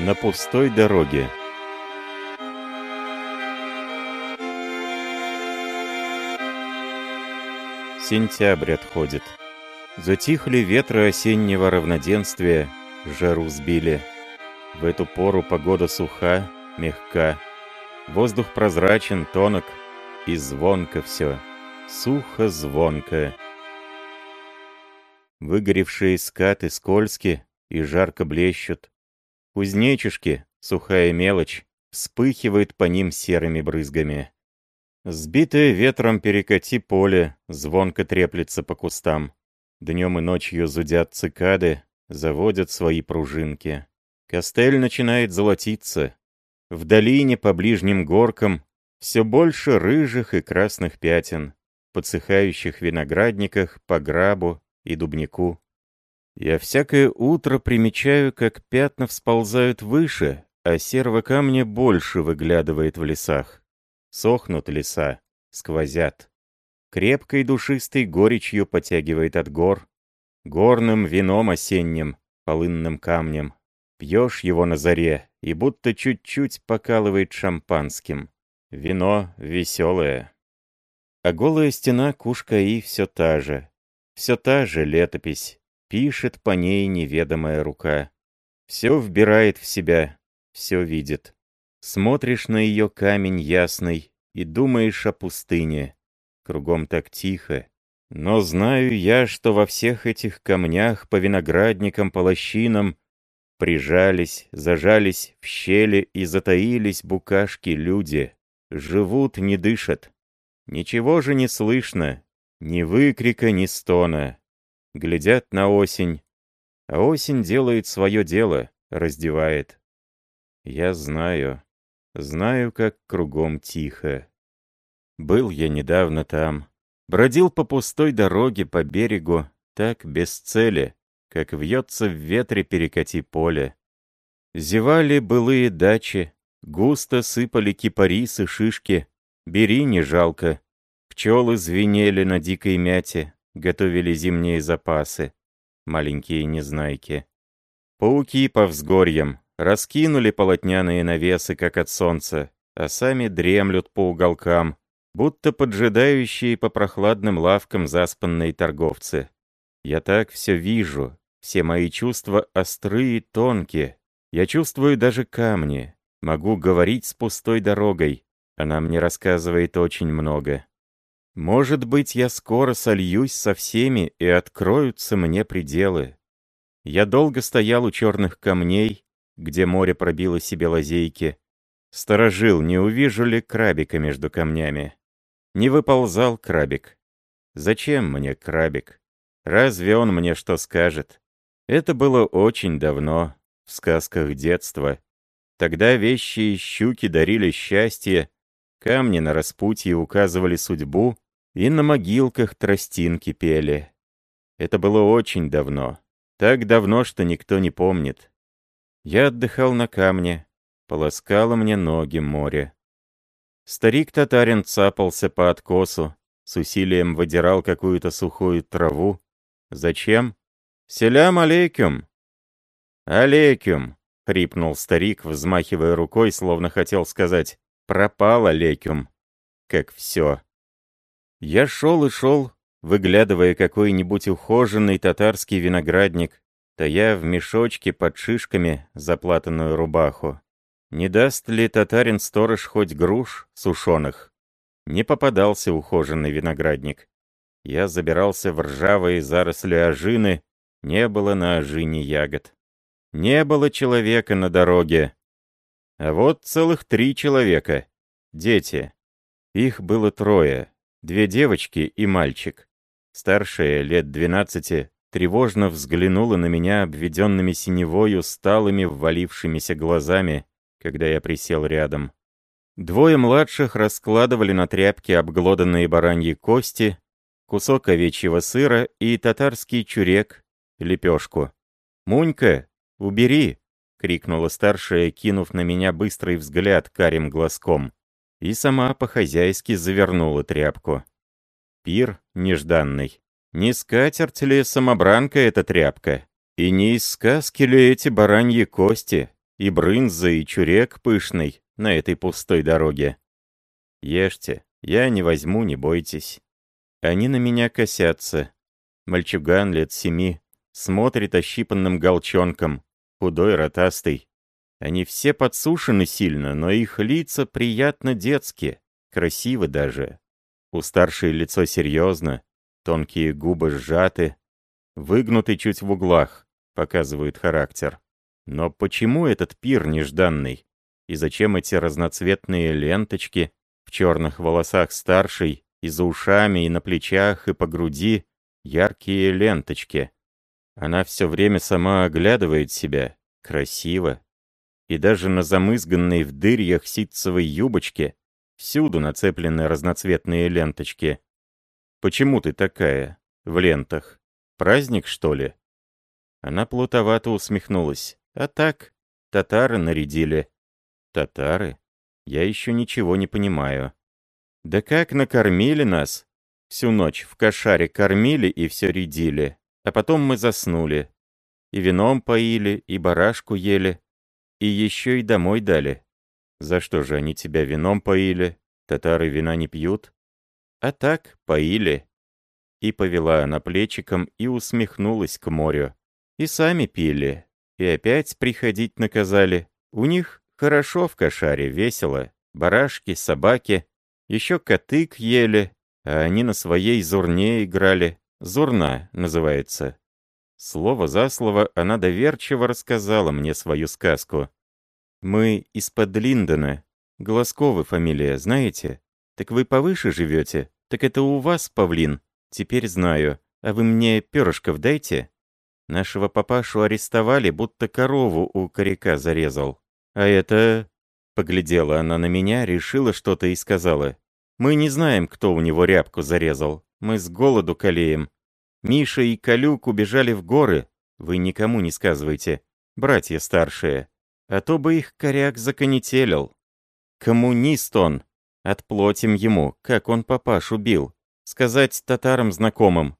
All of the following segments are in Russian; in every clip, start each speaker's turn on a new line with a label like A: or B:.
A: На пустой дороге. Сентябрь отходит. Затихли ветры осеннего равноденствия, жару сбили. В эту пору погода суха, мягка. Воздух прозрачен, тонок, и звонко все. Сухо-звонко. Выгоревшие скаты скользки и жарко блещут. Кузнечишки, сухая мелочь, вспыхивает по ним серыми брызгами. Сбитое ветром перекати поле, звонко треплется по кустам. Днем и ночью зудят цикады, заводят свои пружинки. Костель начинает золотиться. В долине по ближним горкам все больше рыжих и красных пятен, подсыхающих виноградниках по грабу и дубнику. Я всякое утро примечаю, как пятна всползают выше, а серого камня больше выглядывает в лесах. Сохнут леса, сквозят. Крепкой душистой горечью потягивает от гор, горным вином осенним, полынным камнем. Пьешь его на заре, и будто чуть-чуть покалывает шампанским. Вино веселое. А голая стена Кушкаи все та же. Все та же летопись. Пишет по ней неведомая рука. Все вбирает в себя, все видит. Смотришь на ее камень ясный и думаешь о пустыне. Кругом так тихо. Но знаю я, что во всех этих камнях по виноградникам, по лощинам прижались, зажались в щели и затаились букашки люди. Живут, не дышат. Ничего же не слышно, ни выкрика, ни стона. Глядят на осень, а осень делает свое дело, раздевает. Я знаю, Знаю, как кругом тихо. Был я недавно там. Бродил по пустой дороге по берегу, так без цели, как вьется в ветре перекати поле. Зевали былые дачи, густо сыпали кипарисы, шишки. Бери, не жалко. Пчелы звенели на дикой мяте, готовили зимние запасы. Маленькие незнайки. Пауки по взгорьям, Раскинули полотняные навесы, как от солнца, а сами дремлют по уголкам, будто поджидающие по прохладным лавкам заспанные торговцы. Я так все вижу, все мои чувства острые и тонкие. Я чувствую даже камни, могу говорить с пустой дорогой. Она мне рассказывает очень много. Может быть, я скоро сольюсь со всеми, и откроются мне пределы. Я долго стоял у черных камней, где море пробило себе лазейки. Сторожил, не увижу ли крабика между камнями. Не выползал крабик. Зачем мне крабик? Разве он мне что скажет? Это было очень давно, в сказках детства. Тогда вещи и щуки дарили счастье, камни на распутье указывали судьбу, и на могилках тростинки пели. Это было очень давно. Так давно, что никто не помнит. Я отдыхал на камне, полоскало мне ноги море. Старик-татарин цапался по откосу, с усилием выдирал какую-то сухую траву. Зачем? «Селям алейкум!» «Алейкум!» — хрипнул старик, взмахивая рукой, словно хотел сказать «пропал алейкум!» Как все. Я шел и шел, выглядывая какой-нибудь ухоженный татарский виноградник, тая в мешочке под шишками заплатанную рубаху. Не даст ли татарин-сторож хоть груш сушеных? Не попадался ухоженный виноградник. Я забирался в ржавые заросли ожины, не было на ожине ягод. Не было человека на дороге. А вот целых три человека. Дети. Их было трое. Две девочки и мальчик. Старшая, лет двенадцати, тревожно взглянула на меня обведенными синевою сталыми ввалившимися глазами, когда я присел рядом. Двое младших раскладывали на тряпке обглоданные бараньи кости, кусок овечьего сыра и татарский чурек, лепешку. «Мунька, убери!» — крикнула старшая, кинув на меня быстрый взгляд карим глазком. И сама по-хозяйски завернула тряпку. Пир нежданный. Не скатерть ли самобранка эта тряпка? И не из сказки ли эти бараньи кости? И брынза, и чурек пышный на этой пустой дороге. Ешьте, я не возьму, не бойтесь. Они на меня косятся. Мальчуган лет семи, смотрит ощипанным голчонком, худой, ротастый. Они все подсушены сильно, но их лица приятно детские, красивы даже. У старшей лицо серьезно, тонкие губы сжаты, выгнуты чуть в углах, показывают характер. Но почему этот пир нежданный? И зачем эти разноцветные ленточки в черных волосах старшей, и за ушами, и на плечах, и по груди, яркие ленточки? Она все время сама оглядывает себя, красиво. И даже на замызганной в дырьях ситцевой юбочке всюду нацеплены разноцветные ленточки. Почему ты такая, в лентах? Праздник, что ли?» Она плутовато усмехнулась. «А так, татары нарядили». «Татары? Я еще ничего не понимаю». «Да как накормили нас?» Всю ночь в кошаре кормили и все рядили, а потом мы заснули. И вином поили, и барашку ели, и еще и домой дали. За что же они тебя вином поили? Татары вина не пьют? А так, поили. И повела она плечиком и усмехнулась к морю. И сами пили. И опять приходить наказали. У них хорошо в кошаре, весело. Барашки, собаки. Еще котык ели. А они на своей зурне играли. Зурна называется. Слово за слово она доверчиво рассказала мне свою сказку. «Мы из-под Линдона. Глазковы фамилия, знаете? Так вы повыше живете? Так это у вас, павлин?» Теперь знаю. А вы мне перышков дайте? Нашего папашу арестовали, будто корову у коряка зарезал. А это... Поглядела она на меня, решила что-то и сказала. Мы не знаем, кто у него рябку зарезал. Мы с голоду калеем. Миша и Калюк убежали в горы. Вы никому не сказывайте. Братья старшие. А то бы их коряк законетелил. Коммунист он. Отплатим ему, как он папашу бил. Сказать татарам знакомым.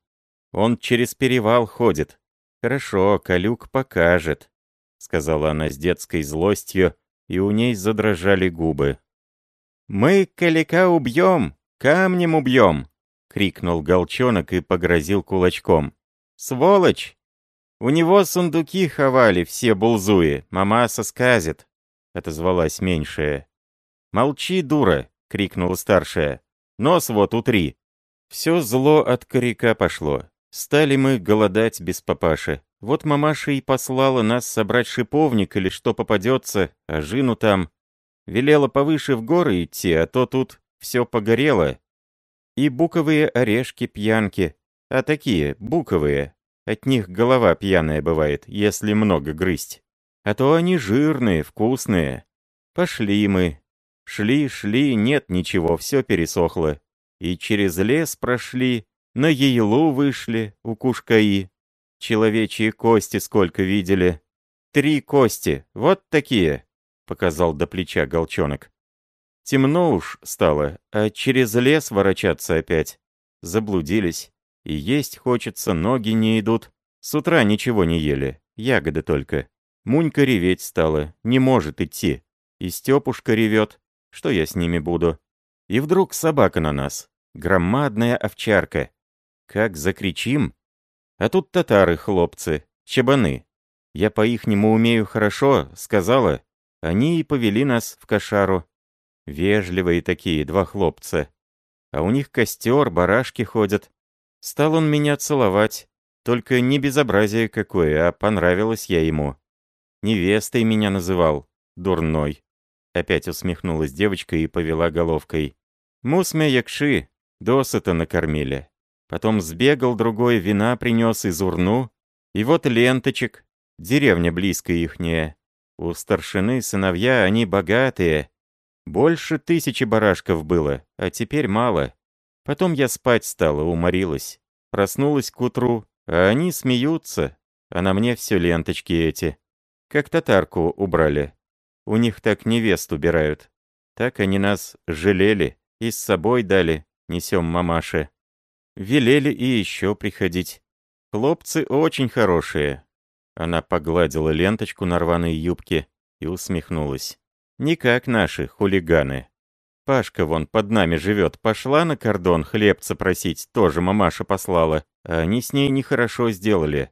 A: Он через перевал ходит. Хорошо, Калюк покажет, сказала она с детской злостью, и у ней задрожали губы. «Мы Калика убьем! Камнем убьем!» — крикнул Голчонок и погрозил кулачком. «Сволочь! У него сундуки ховали все булзуи, мамаса сказит!» — отозвалась меньшая. «Молчи, дура!» — крикнула старшая. «Нос вот утри!» Все зло от коряка пошло. Стали мы голодать без папаши. Вот мамаша и послала нас собрать шиповник или что попадется, а жину там. Велела повыше в горы идти, а то тут все погорело. И буковые орешки-пьянки. А такие, буковые. От них голова пьяная бывает, если много грызть. А то они жирные, вкусные. Пошли мы. Шли-шли, нет ничего, все пересохло. И через лес прошли, на Ейлу вышли, у Кушкаи. Человечьи кости сколько видели. Три кости, вот такие, показал до плеча голчонок. Темно уж стало, а через лес ворочаться опять. Заблудились. И есть хочется, ноги не идут. С утра ничего не ели, ягоды только. Мунька реветь стала, не может идти. И Степушка ревет. Что я с ними буду? И вдруг собака на нас. Громадная овчарка. Как закричим. А тут татары, хлопцы, чабаны. Я по-ихнему умею хорошо, сказала. Они и повели нас в кошару. Вежливые такие, два хлопца. А у них костер, барашки ходят. Стал он меня целовать. Только не безобразие какое, а понравилось я ему. Невестой меня называл. Дурной. Опять усмехнулась девочка и повела головкой. «Мусме якши!» Досыта накормили. Потом сбегал другой, вина принес из урну. И вот ленточек. Деревня близко ихняя. У старшины сыновья они богатые. Больше тысячи барашков было, а теперь мало. Потом я спать стала, уморилась. Проснулась к утру, а они смеются. А на мне все ленточки эти. Как татарку убрали. У них так невест убирают. Так они нас жалели и с собой дали, несем мамаше. Велели и еще приходить. Хлопцы очень хорошие. Она погладила ленточку на рваной юбке. и усмехнулась. «Не как наши хулиганы. Пашка вон под нами живет, пошла на кордон хлебца просить, тоже мамаша послала, а они с ней нехорошо сделали.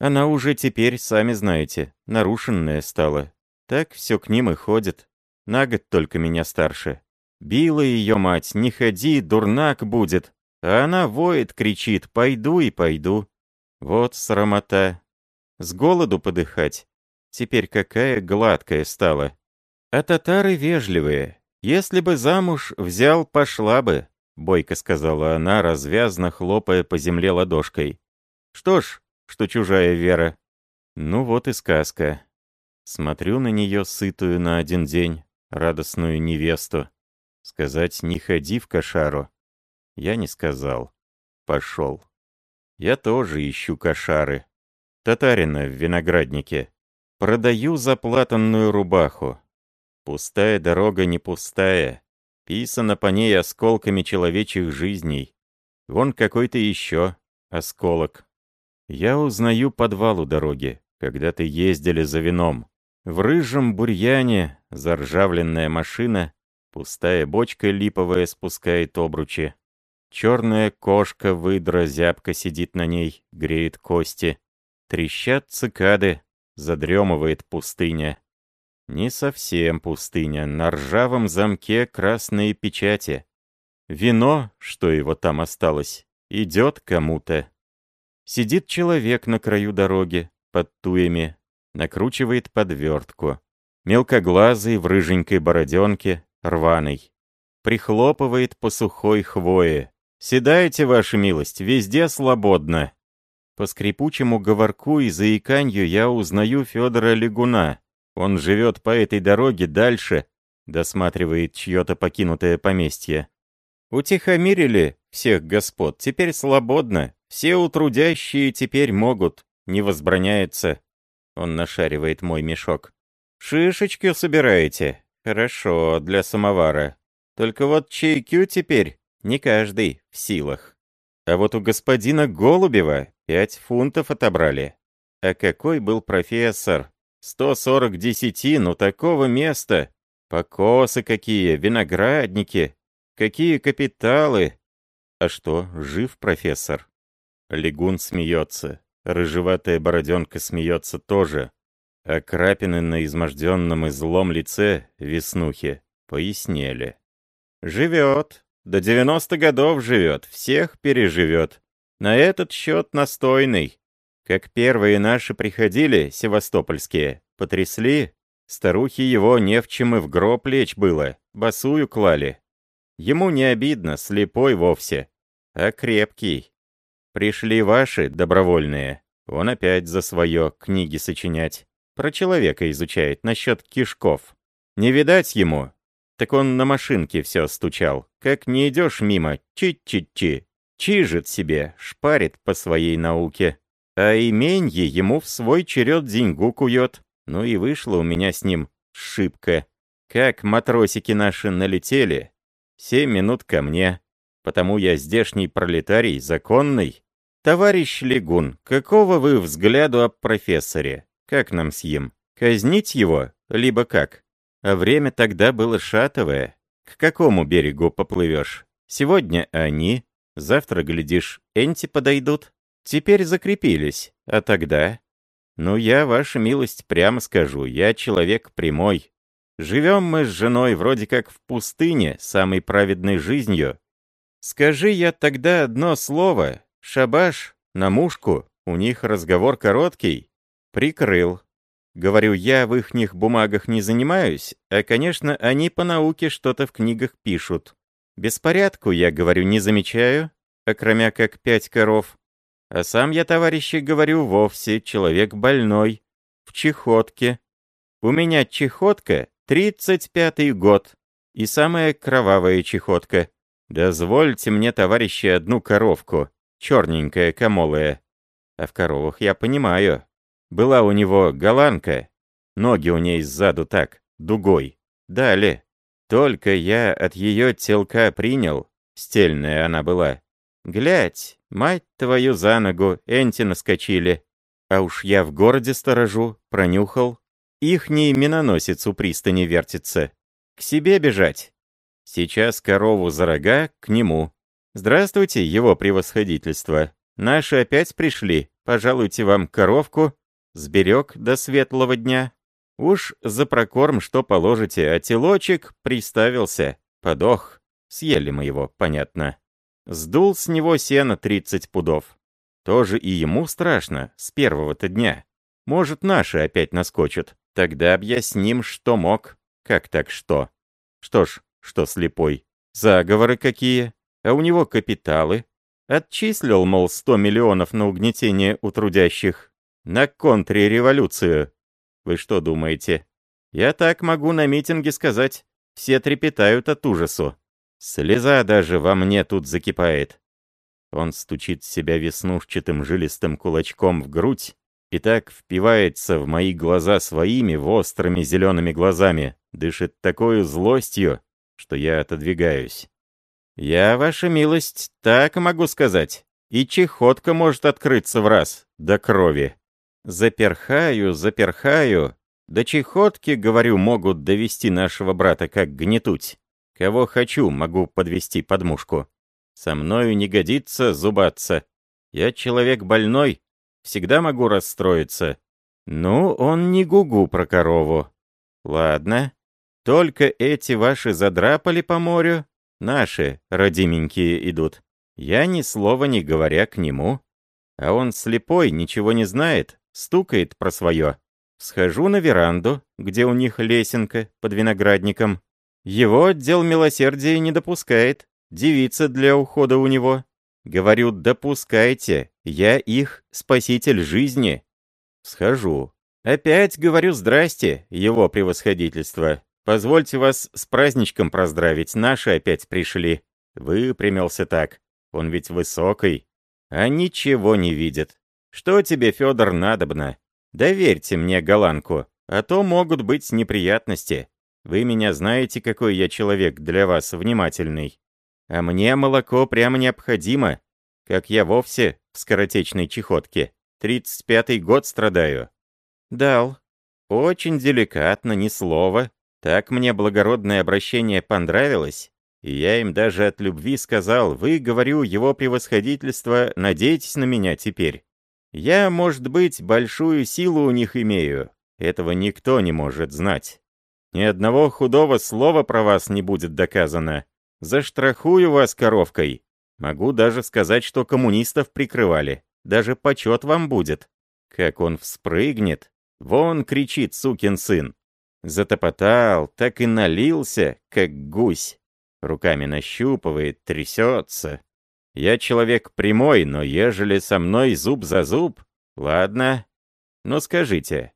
A: Она уже теперь, сами знаете, нарушенная стала. Так все к ним и ходит. На год только меня старше. Била ее мать, не ходи, дурнак будет. А она воет, кричит, пойду и пойду. Вот срамота. С голоду подыхать. Теперь какая гладкая стала. А татары вежливые. Если бы замуж взял, пошла бы, бойко сказала она, развязно хлопая по земле ладошкой. Что ж, что чужая вера. Ну вот и сказка. Смотрю на нее, сытую на один день, радостную невесту. Сказать «не ходи в кошару». Я не сказал. Пошел. Я тоже ищу кошары. Татарина в винограднике. Продаю заплатанную рубаху. Пустая дорога не пустая. Писано по ней осколками человечьих жизней. Вон какой-то еще осколок. Я узнаю подвал у дороги. Когда-то ездили за вином. В рыжем бурьяне заржавленная машина, пустая бочка липовая спускает обручи. Черная кошка-выдра зябко сидит на ней, греет кости. Трещат цикады, задремывает пустыня. Не совсем пустыня, на ржавом замке красные печати. Вино, что его там осталось, идет кому-то. Сидит человек на краю дороги, под туями, накручивает подвертку. Мелкоглазый в рыженькой бороденке, рваный. Прихлопывает по сухой хвое. «Седайте, ваша милость, везде свободно!» По скрипучему говорку и заиканью я узнаю Федора Легуна. Он живет по этой дороге дальше, досматривает чье-то покинутое поместье. Утихомирили всех господ, теперь свободно, все утрудящие теперь могут, не возбраняется. Он нашаривает мой мешок. «Шишечки собираете? Хорошо, для самовара. Только вот чайкю теперь не каждый в силах. А вот у господина Голубева пять фунтов отобрали. А какой был профессор? 140 десяти, ну такого места. Покосы какие, виноградники. Какие капиталы. А что, жив профессор? Легун смеется. Рыжеватая бороденка смеется тоже, а крапины на изможденном и злом лице веснухи пояснели. «Живет. До 90 годов живет. Всех переживет. На этот счет настойный. Как первые наши приходили, севастопольские, потрясли, старухи его не в чем и в гроб лечь было, босую клали. Ему не обидно, слепой вовсе, а крепкий. Пришли ваши, добровольные. Он опять за свое книги сочинять. Про человека изучает, насчет кишков. Не видать ему. Так он на машинке все стучал. Как не идешь мимо, чи-чи-чи. Чижит себе, шпарит по своей науке. А именье ему в свой черед деньгу кует. Ну и вышло у меня с ним шибко. Как матросики наши налетели. Семь минут ко мне. Потому я здешний пролетарий, законный. «Товарищ Легун, какого вы взгляду об профессоре? Как нам съем? Казнить его? Либо как? А время тогда было шатовое. К какому берегу поплывешь? Сегодня они, завтра, глядишь, энти подойдут. Теперь закрепились, а тогда? Ну, я, ваша милость, прямо скажу, я человек прямой. Живем мы с женой вроде как в пустыне, самой праведной жизнью. Скажи я тогда одно слово, Шабаш, на мушку, у них разговор короткий. Прикрыл. Говорю, я в ихних бумагах не занимаюсь, а, конечно, они по науке что-то в книгах пишут. Беспорядку, я говорю, не замечаю, окромя как пять коров. А сам я, товарищи, говорю, вовсе человек больной, в чехотке. У меня чехотка тридцать пятый год, и самая кровавая чехотка. Дозвольте мне, товарищи, одну коровку черненькая, камолая. А в коровах я понимаю. Была у него голландка, ноги у ней сзаду так, дугой. Далее. Только я от ее телка принял, стельная она была. Глядь, мать твою за ногу, энти наскочили. А уж я в городе сторожу, пронюхал. ихний миноносец у пристани вертится. К себе бежать. Сейчас корову за рога, к нему. Здравствуйте, его превосходительство. Наши опять пришли. Пожалуйте вам коровку. Сберег до светлого дня. Уж за прокорм что положите, а телочек приставился. Подох. Съели мы его, понятно. Сдул с него сено 30 пудов. Тоже и ему страшно, с первого-то дня. Может, наши опять наскочат. Тогда объясним, что мог. Как так что? Что ж, что слепой. Заговоры какие? А у него капиталы. Отчислил, мол, 100 миллионов на угнетение у трудящих. На контрреволюцию. Вы что думаете? Я так могу на митинге сказать. Все трепетают от ужасу. Слеза даже во мне тут закипает. Он стучит себя веснушчатым жилистым кулачком в грудь и так впивается в мои глаза своими острыми зелеными глазами, дышит такой злостью, что я отодвигаюсь. «Я, ваша милость, так могу сказать. И чехотка может открыться в раз, до крови. Заперхаю, заперхаю. До чехотки, говорю, могут довести нашего брата как гнетуть. Кого хочу, могу подвести под мушку. Со мною не годится зубаться. Я человек больной, всегда могу расстроиться. Ну, он не гугу про корову. Ладно. Только эти ваши задрапали по морю, наши, родименькие, идут. Я ни слова не говоря к нему. А он слепой, ничего не знает, стукает про свое. Схожу на веранду, где у них лесенка под виноградником. Его отдел милосердия не допускает, девица для ухода у него. Говорю, допускайте, я их спаситель жизни. Схожу. Опять говорю здрасте, его превосходительство. Позвольте вас с праздничком поздравить, наши опять пришли. Выпрямился так. Он ведь высокий. А ничего не видит. Что тебе, Федор, надобно? Доверьте мне голландку, а то могут быть неприятности. Вы меня знаете, какой я человек для вас внимательный. А мне молоко прямо необходимо, как я вовсе в скоротечной чехотке. Тридцать пятый год страдаю. Дал. Очень деликатно, ни слова. Так мне благородное обращение понравилось, и я им даже от любви сказал, вы, говорю, его превосходительство, надейтесь на меня теперь. Я, может быть, большую силу у них имею, этого никто не может знать. Ни одного худого слова про вас не будет доказано. Заштрахую вас коровкой. Могу даже сказать, что коммунистов прикрывали. Даже почет вам будет. Как он вспрыгнет. Вон кричит сукин сын. Затопотал, так и налился, как гусь. Руками нащупывает, трясется. Я человек прямой, но ежели со мной зуб за зуб, ладно. Но скажите,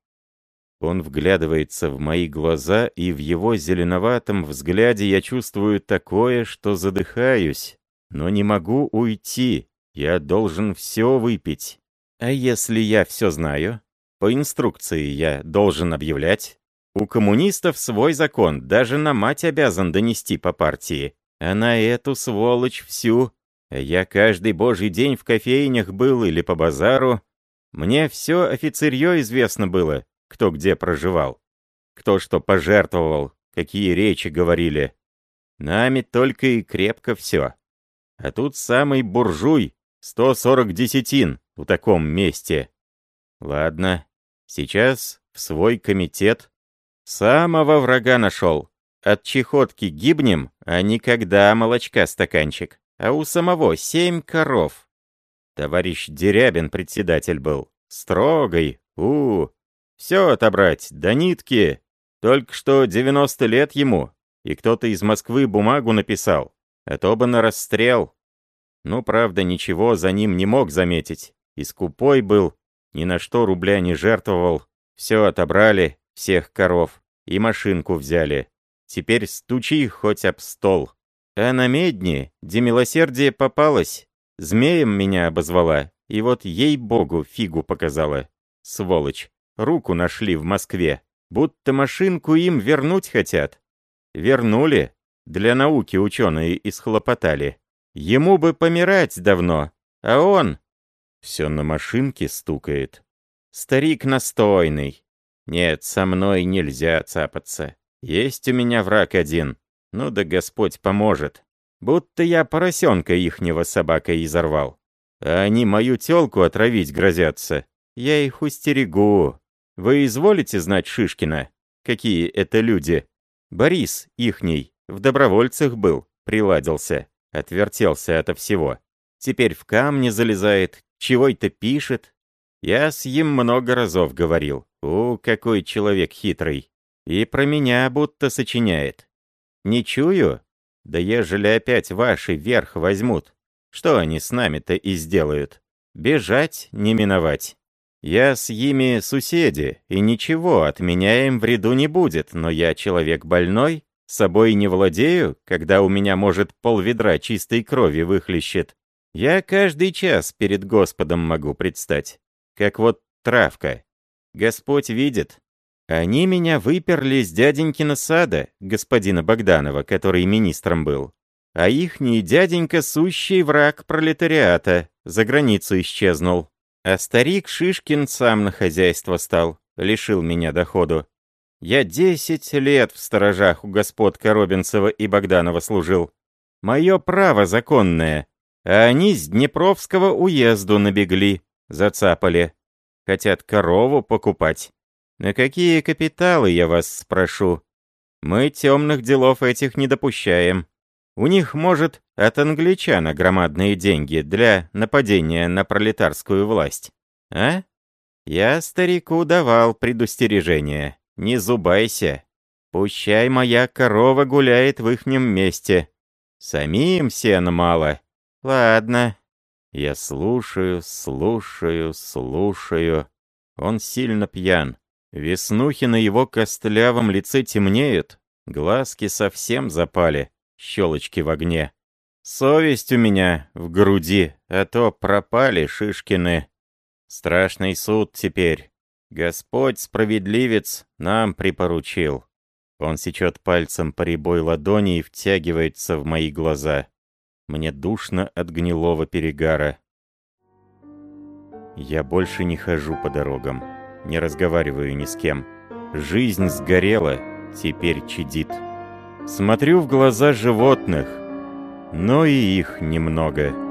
A: он вглядывается в мои глаза, и в его зеленоватом взгляде я чувствую такое, что задыхаюсь. Но не могу уйти. Я должен все выпить. А если я все знаю? По инструкции я должен объявлять. У коммунистов свой закон, даже на мать обязан донести по партии. А на эту сволочь всю. Я каждый божий день в кофейнях был или по базару. Мне все офицерье известно было, кто где проживал, кто что пожертвовал, какие речи говорили. Нами только и крепко все. А тут самый буржуй, 140 десятин в таком месте. Ладно, сейчас в свой комитет самого врага нашел. От чехотки гибнем, а никогда молочка стаканчик. А у самого семь коров. Товарищ Дерябин председатель был. Строгой, у, -у все отобрать, до нитки. Только что 90 лет ему, и кто-то из Москвы бумагу написал, а то бы на расстрел. Ну, правда, ничего за ним не мог заметить. И скупой был, ни на что рубля не жертвовал. Все отобрали, всех коров, и машинку взяли. Теперь стучи хоть об стол. А на медне, где милосердие попалось, змеем меня обозвала, и вот ей-богу фигу показала. Сволочь. Руку нашли в Москве. Будто машинку им вернуть хотят. Вернули. Для науки ученые исхлопотали. Ему бы помирать давно. А он... Все на машинке стукает. Старик настойный. Нет, со мной нельзя цапаться. Есть у меня враг один. Ну да Господь поможет. Будто я поросенка ихнего собакой изорвал. А они мою тёлку отравить грозятся. Я их устерегу. Вы изволите знать Шишкина? Какие это люди? Борис, ихний, в добровольцах был, приладился, отвертелся ото всего. Теперь в камни залезает, чего-то пишет. Я с ним много разов говорил. У, какой человек хитрый. И про меня будто сочиняет. Не чую? Да ежели опять ваши верх возьмут, что они с нами-то и сделают? Бежать не миновать. Я с ими суседи, и ничего от меня им вреду не будет, но я человек больной, собой не владею, когда у меня, может, полведра чистой крови выхлещет. Я каждый час перед Господом могу предстать, как вот травка. Господь видит. Они меня выперли с дяденькина сада, господина Богданова, который министром был. А ихний дяденька сущий враг пролетариата, за границу исчезнул. А старик Шишкин сам на хозяйство стал, лишил меня доходу. Я десять лет в сторожах у господ Коробинцева и Богданова служил. Мое право законное. А они с Днепровского уезду набегли, зацапали. Хотят корову покупать. На какие капиталы, я вас спрошу? Мы темных делов этих не допущаем. У них, может, от англичана громадные деньги для нападения на пролетарскую власть. А? Я старику давал предустережение. Не зубайся. Пущай моя корова гуляет в ихнем месте. Самим сена мало. Ладно. Я слушаю, слушаю, слушаю. Он сильно пьян. Веснухи на его костлявом лице темнеют, глазки совсем запали щелочки в огне. Совесть у меня в груди, а то пропали Шишкины. Страшный суд теперь. Господь справедливец нам припоручил. Он сечет пальцем по рябой ладони и втягивается в мои глаза. Мне душно от гнилого перегара. Я больше не хожу по дорогам, не разговариваю ни с кем. Жизнь сгорела, теперь чадит. Смотрю в глаза животных, но и их немного.